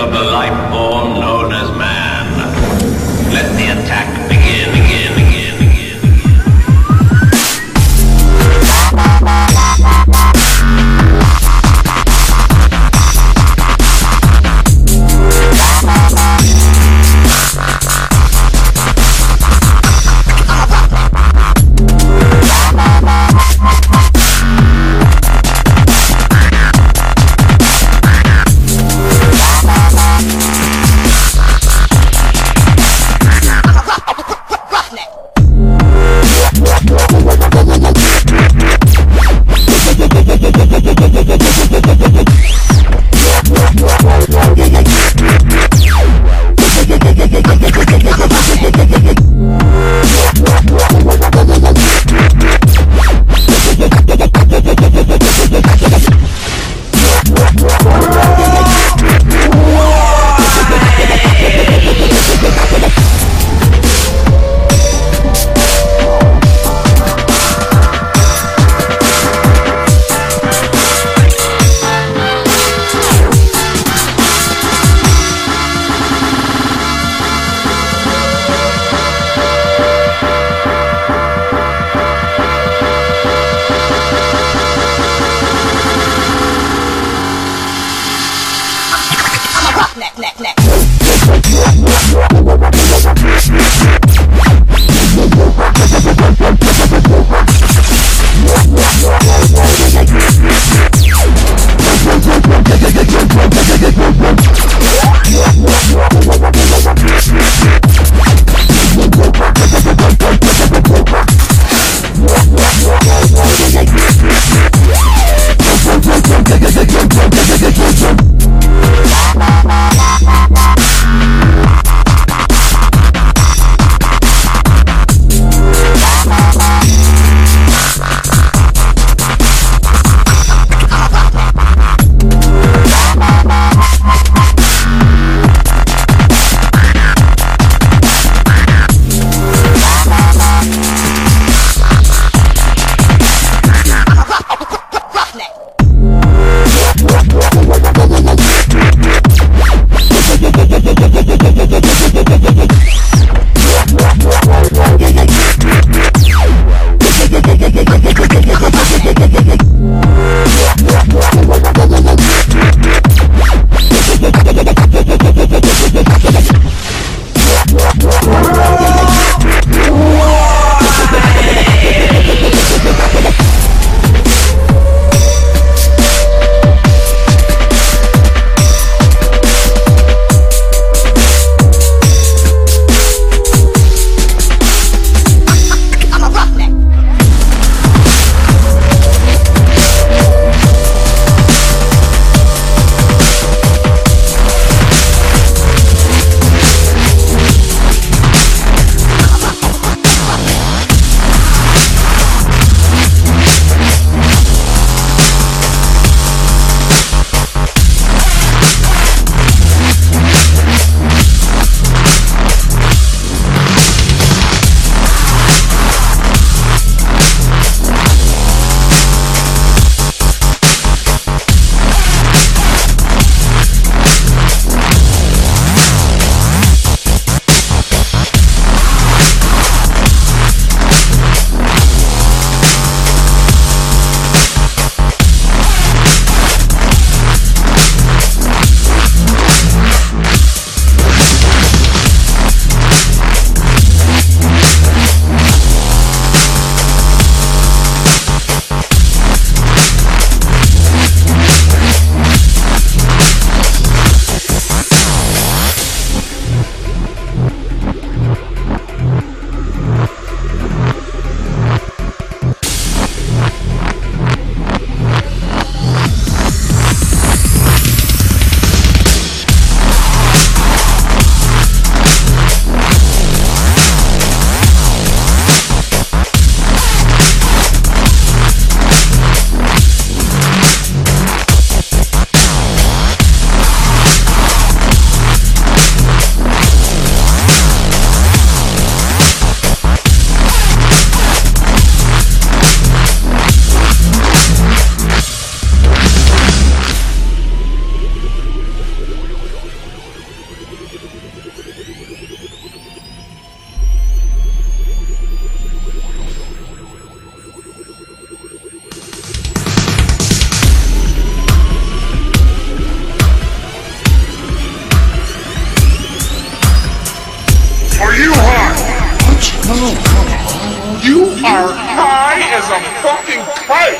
of the life Christ!